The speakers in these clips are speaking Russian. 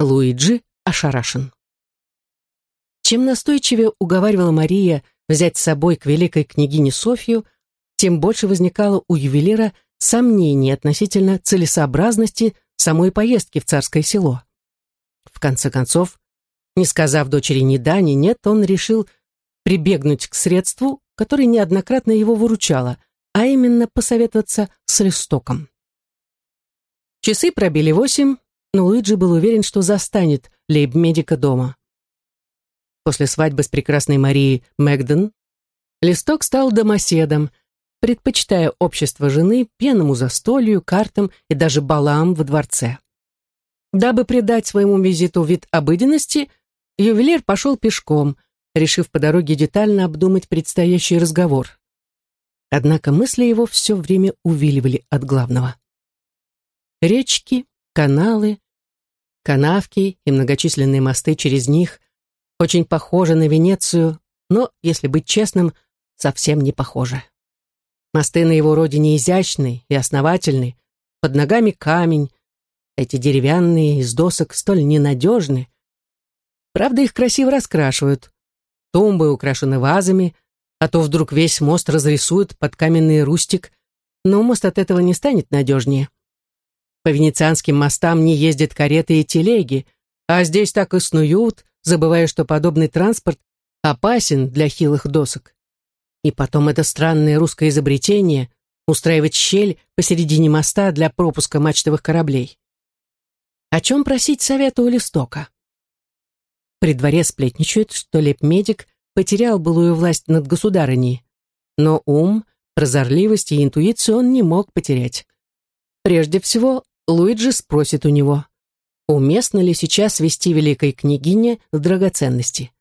Луиджи ошарашен. Чем настойчивее уговаривала Мария взять с собой к великой княгине Софью, тем больше возникало у ювелира сомнений относительно целесообразности самой поездки в царское село. В конце концов, не сказав дочери ни да, ни нет, он решил прибегнуть к средству, которое неоднократно его выручало, а именно посоветоваться с Листоком. Часы пробили восемь, но Луиджи был уверен, что застанет лейб-медика дома. После свадьбы с прекрасной Марией Мэгден Листок стал домоседом, предпочитая общество жены пенному застолью, картам и даже балам во дворце. Дабы придать своему визиту вид обыденности, ювелир пошел пешком, решив по дороге детально обдумать предстоящий разговор. Однако мысли его все время увиливали от главного. Речки, каналы, канавки и многочисленные мосты через них очень похожи на Венецию, но, если быть честным, совсем не похожи. Мосты на его родине изящны и основательны, под ногами камень, эти деревянные из досок столь ненадежны. Правда, их красиво раскрашивают. Тумбы украшены вазами, а то вдруг весь мост разрисуют под каменный рустик, но мост от этого не станет надежнее. По венецианским мостам не ездят кареты и телеги, а здесь так и снуют, забывая, что подобный транспорт опасен для хилых досок. И потом это странное русское изобретение устраивать щель посередине моста для пропуска мачтовых кораблей. О чем просить совета у Листока? При дворе сплетничают, что лепмедик потерял былую власть над государыней, но ум, прозорливость и интуицию он не мог потерять. Прежде всего, Луиджи спросит у него, уместно ли сейчас вести великой княгине драгоценности.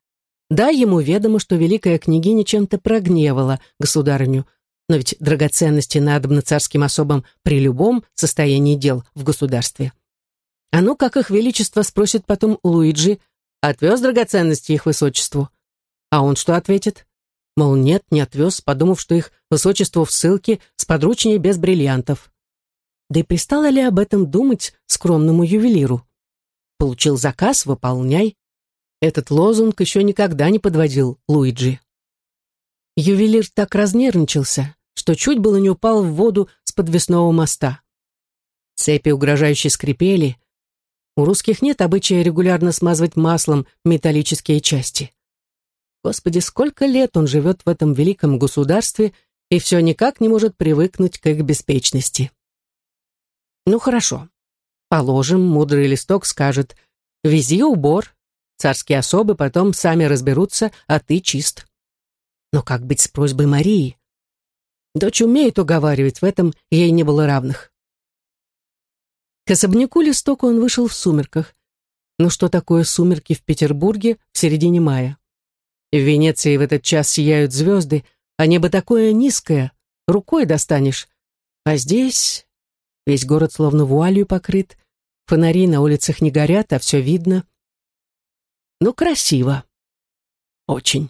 Да, ему ведомо, что великая княгиня чем-то прогневала государыню, но ведь драгоценности надобны царским особам при любом состоянии дел в государстве. А ну, как их величество спросит потом Луиджи, отвез драгоценности их высочеству. А он что ответит? Мол, нет, не отвез, подумав, что их высочество в ссылке с подручней без бриллиантов. Да и пристало ли об этом думать скромному ювелиру? Получил заказ, выполняй. Этот лозунг еще никогда не подводил Луиджи. Ювелир так разнервничался, что чуть было не упал в воду с подвесного моста. Цепи угрожающе скрипели, у русских нет обычая регулярно смазывать маслом металлические части. Господи, сколько лет он живет в этом великом государстве и все никак не может привыкнуть к их беспечности. Ну хорошо. Положим, мудрый листок скажет, вези убор, царские особы потом сами разберутся, а ты чист. Но как быть с просьбой Марии? Дочь умеет уговаривать, в этом ей не было равных. К особняку Листока он вышел в сумерках. Но что такое сумерки в Петербурге в середине мая? В Венеции в этот час сияют звезды, а небо такое низкое, рукой достанешь. А здесь весь город словно вуалью покрыт, фонари на улицах не горят, а все видно. Ну, красиво. Очень,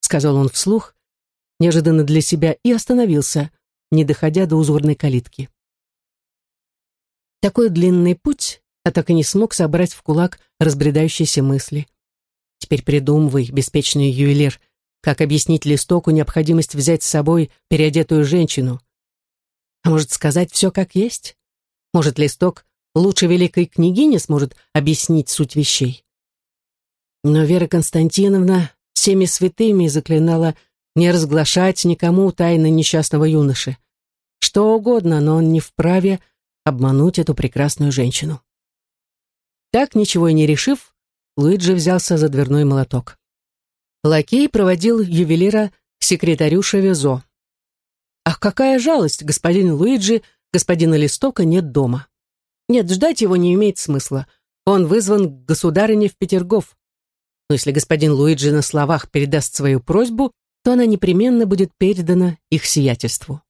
сказал он вслух, неожиданно для себя, и остановился, не доходя до узорной калитки. Такой длинный путь, а так и не смог собрать в кулак разбредающиеся мысли. Теперь придумывай, беспечный ювелир, как объяснить Листоку необходимость взять с собой переодетую женщину. Может, сказать все как есть? Может, Листок лучше великой княгини сможет объяснить суть вещей? Но Вера Константиновна всеми святыми заклинала не разглашать никому тайны несчастного юноши. Что угодно, но он не вправе обмануть эту прекрасную женщину. Так, ничего и не решив, Луиджи взялся за дверной молоток. Лакей проводил ювелира к секретарю Шавезо. Ах, какая жалость, господин Луиджи, господина Листока нет дома. Нет, ждать его не имеет смысла. Он вызван к государыне в Петергоф. Но если господин Луиджи на словах передаст свою просьбу, то она непременно будет передана их сиятельству.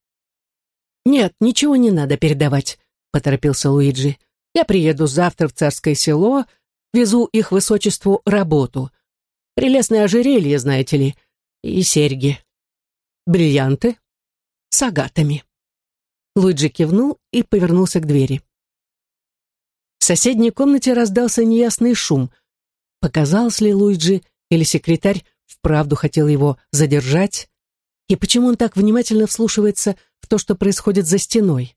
Нет, ничего не надо передавать поторопился Луиджи. «Я приеду завтра в царское село, везу их высочеству работу. Прелестное ожерелье, знаете ли, и серьги. Бриллианты с агатами». Луиджи кивнул и повернулся к двери. соседней комнате раздался неясный шум. Показалось ли Луиджи или секретарь вправду хотел его задержать? И почему он так внимательно вслушивается в то, что происходит за стеной?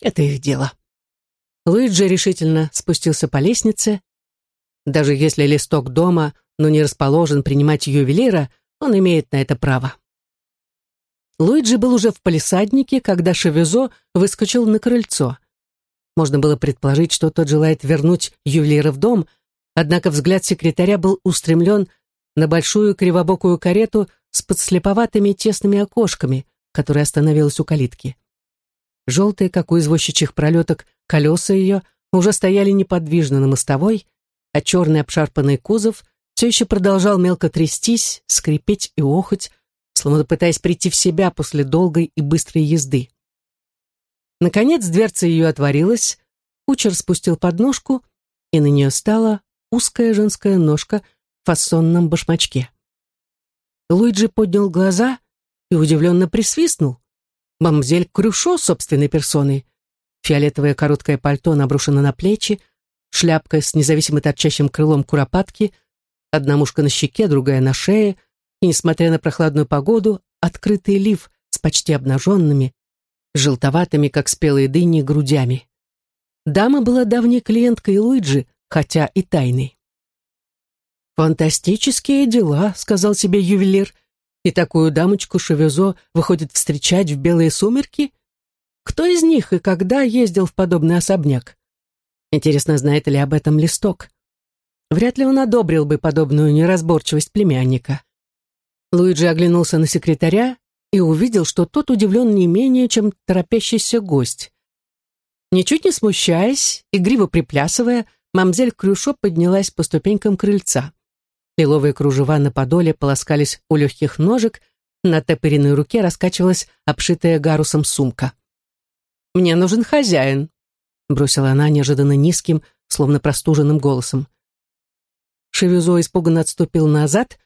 Это их дело. Луиджи решительно спустился по лестнице. Даже если листок дома, но не расположен принимать ювелира, он имеет на это право. Луиджи был уже в палисаднике, когда Шевезо выскочил на крыльцо. Можно было предположить, что тот желает вернуть ювелира в дом, однако взгляд секретаря был устремлен на большую кривобокую карету с подслеповатыми тесными окошками, которая остановилась у калитки. Желтые, как у извозчичьих пролеток, колеса ее уже стояли неподвижно на мостовой, а черный обшарпанный кузов все еще продолжал мелко трястись, скрипеть и охоть, словно пытаясь прийти в себя после долгой и быстрой езды. Наконец дверца ее отворилась, кучер спустил подножку, и на нее стала узкая женская ножка в фасонном башмачке. Луиджи поднял глаза и удивленно присвистнул. Мамзель Крюшо собственной персоной. Фиолетовое короткое пальто наброшено на плечи, шляпка с независимо торчащим крылом куропатки, одна мушка на щеке, другая на шее, и, несмотря на прохладную погоду, открытый лиф с почти обнаженными, желтоватыми, как спелые дыни, грудями. Дама была давней клиенткой Луиджи, хотя и тайной. «Фантастические дела», — сказал себе ювелир, «и такую дамочку Шевезо выходит встречать в белые сумерки? Кто из них и когда ездил в подобный особняк? Интересно, знает ли об этом листок? Вряд ли он одобрил бы подобную неразборчивость племянника». Луиджи оглянулся на секретаря и увидел, что тот удивлен не менее, чем торопящийся гость. Ничуть не смущаясь, игриво приплясывая, мамзель Крюшо поднялась по ступенькам крыльца. Лиловые кружева на подоле полоскались у легких ножек, на топыренной руке раскачивалась обшитая гарусом сумка. «Мне нужен хозяин», — бросила она неожиданно низким, словно простуженным голосом. Шевизо испуганно отступил назад,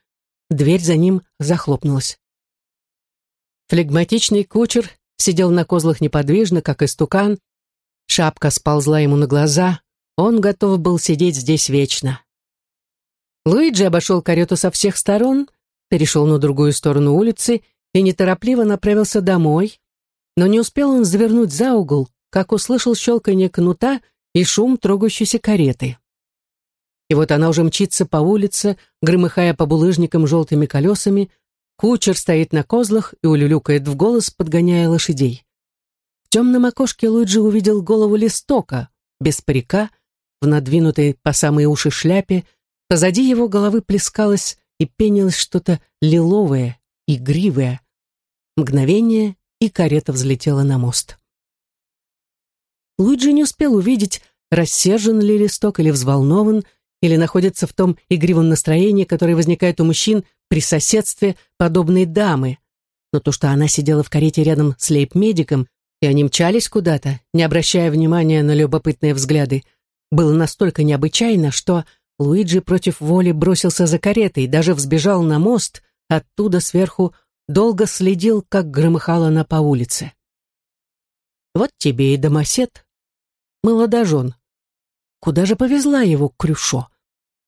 дверь за ним захлопнулась. Флегматичный кучер сидел на козлах неподвижно, как истукан. Шапка сползла ему на глаза. Он готов был сидеть здесь вечно. Луиджи обошел карету со всех сторон, перешел на другую сторону улицы и неторопливо направился домой. Но не успел он завернуть за угол, как услышал щелканье кнута и шум трогающейся кареты. И вот она уже мчится по улице, громыхая по булыжникам желтыми колесами, Кучер стоит на козлах и улюлюкает в голос, подгоняя лошадей. В темном окошке Луиджи увидел голову листока, без парика, в надвинутой по самые уши шляпе. Позади его головы плескалось и пенилось что-то лиловое, игривое. Мгновение, и карета взлетела на мост. Луиджи не успел увидеть, рассержен ли листок или взволнован, или находится в том игривом настроении, которое возникает у мужчин при соседстве подобной дамы. Но то, что она сидела в карете рядом с лейб-медиком, и они мчались куда-то, не обращая внимания на любопытные взгляды, было настолько необычайно, что Луиджи против воли бросился за каретой, даже взбежал на мост, оттуда сверху долго следил, как громыхала она по улице. Вот тебе и домосед, молодожен. Куда же повезла его Крюшо?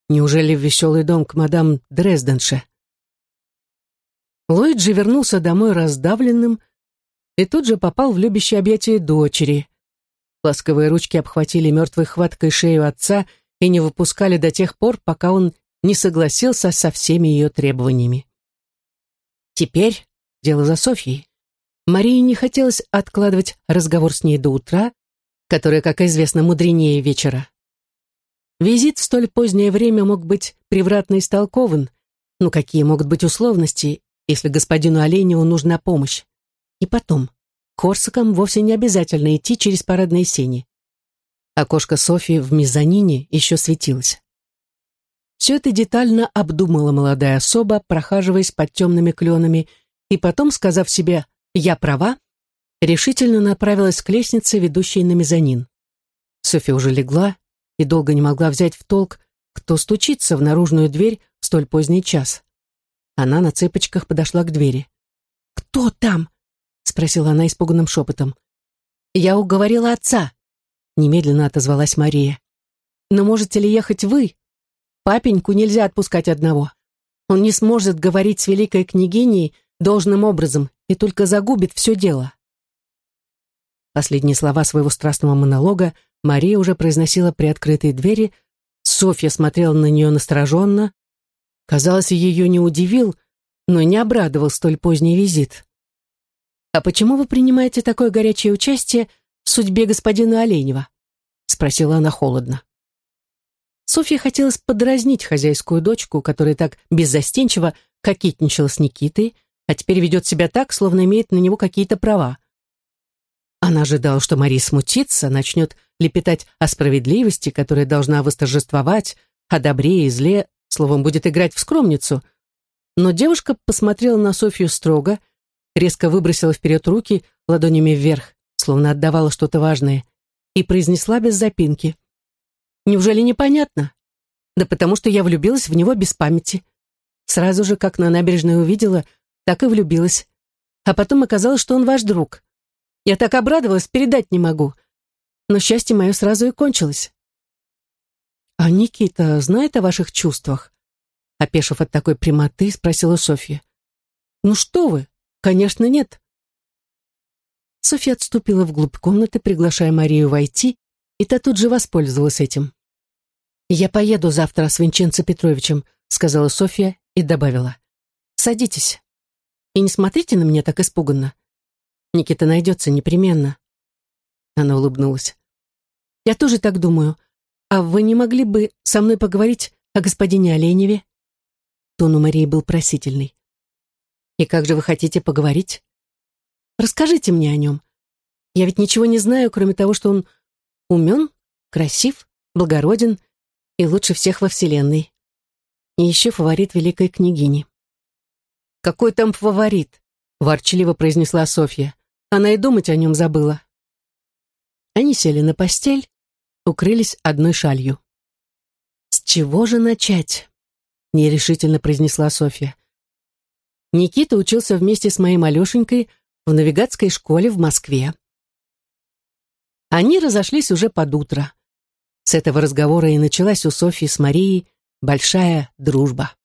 Неужели в веселый дом к мадам Дрезденше? Луиджи вернулся домой раздавленным и тут же попал в любящее объятие дочери. Ласковые ручки обхватили мертвой хваткой шею отца и не выпускали до тех пор, пока он не согласился со всеми ее требованиями. Теперь дело за Софьей. Марии не хотелось откладывать разговор с ней до утра, которое, как известно, мудренее вечера. Визит в столь позднее время мог быть превратно истолкован, но какие могут быть условности, если господину Оленеву нужна помощь. И потом, Корсакам вовсе не обязательно идти через парадные сени. Окошко Софьи в мезонине еще светилось. Все это детально обдумала молодая особа, прохаживаясь под темными кленами, и потом, сказав себе «я права», решительно направилась к лестнице, ведущей на мезонин. Софья уже легла и долго не могла взять в толк, кто стучится в наружную дверь в столь поздний час. Она на цыпочках подошла к двери. «Кто там?» — спросила она испуганным шепотом. «Я уговорила отца. немедленно отозвалась Мария. «Но можете ли ехать вы? Папеньку нельзя отпускать одного. Он не сможет говорить с великой княгиней должным образом и только загубит все дело». Последние слова своего страстного монолога Мария уже произносила при открытой двери, Софья смотрела на нее настороженно. Казалось, ее не удивил, но не обрадовал столь поздний визит. «А почему вы принимаете такое горячее участие в судьбе господина Оленева?» — спросила она холодно. Софья хотелось подразнить хозяйскую дочку, которая так беззастенчиво кокетничала с Никитой, а теперь ведет себя так, словно имеет на него какие-то права. Она ожидала, что Мария смутится, начнет лепетать о справедливости, которая должна восторжествовать, о добре и зле, словом, будет играть в скромницу. Но девушка посмотрела на Софью строго, резко выбросила вперед руки ладонями вверх, словно отдавала что-то важное, и произнесла без запинки. «Неужели непонятно? Да потому что я влюбилась в него без памяти. Сразу же, как на набережной увидела, так и влюбилась. А потом оказалось, что он ваш друг. Я так обрадовалась, передать не могу. Но счастье мое сразу и кончилось. «А Никита знает о ваших чувствах?» Опешив от такой прямоты, спросила Софья. «Ну что вы? Конечно, нет». Софья отступила вглубь комнаты, приглашая Марию войти, и та тут же воспользовалась этим. «Я поеду завтра с Винченцо Петровичем», сказала Софья и добавила. «Садитесь. И не смотрите на меня так испуганно. Никита найдется непременно. Она улыбнулась. Я тоже так думаю. А вы не могли бы со мной поговорить о господине Оленеве? Тон у Марии был просительный. И как же вы хотите поговорить? Расскажите мне о нем. Я ведь ничего не знаю, кроме того, что он умен, красив, благороден и лучше всех во Вселенной. И еще фаворит великой княгини. «Какой там фаворит?» — ворчливо произнесла Софья. Она и думать о нем забыла. Они сели на постель, укрылись одной шалью. «С чего же начать?» — нерешительно произнесла Софья. Никита учился вместе с моей Алешенькой в навигатской школе в Москве. Они разошлись уже под утро. С этого разговора и началась у Софьи с Марией большая дружба.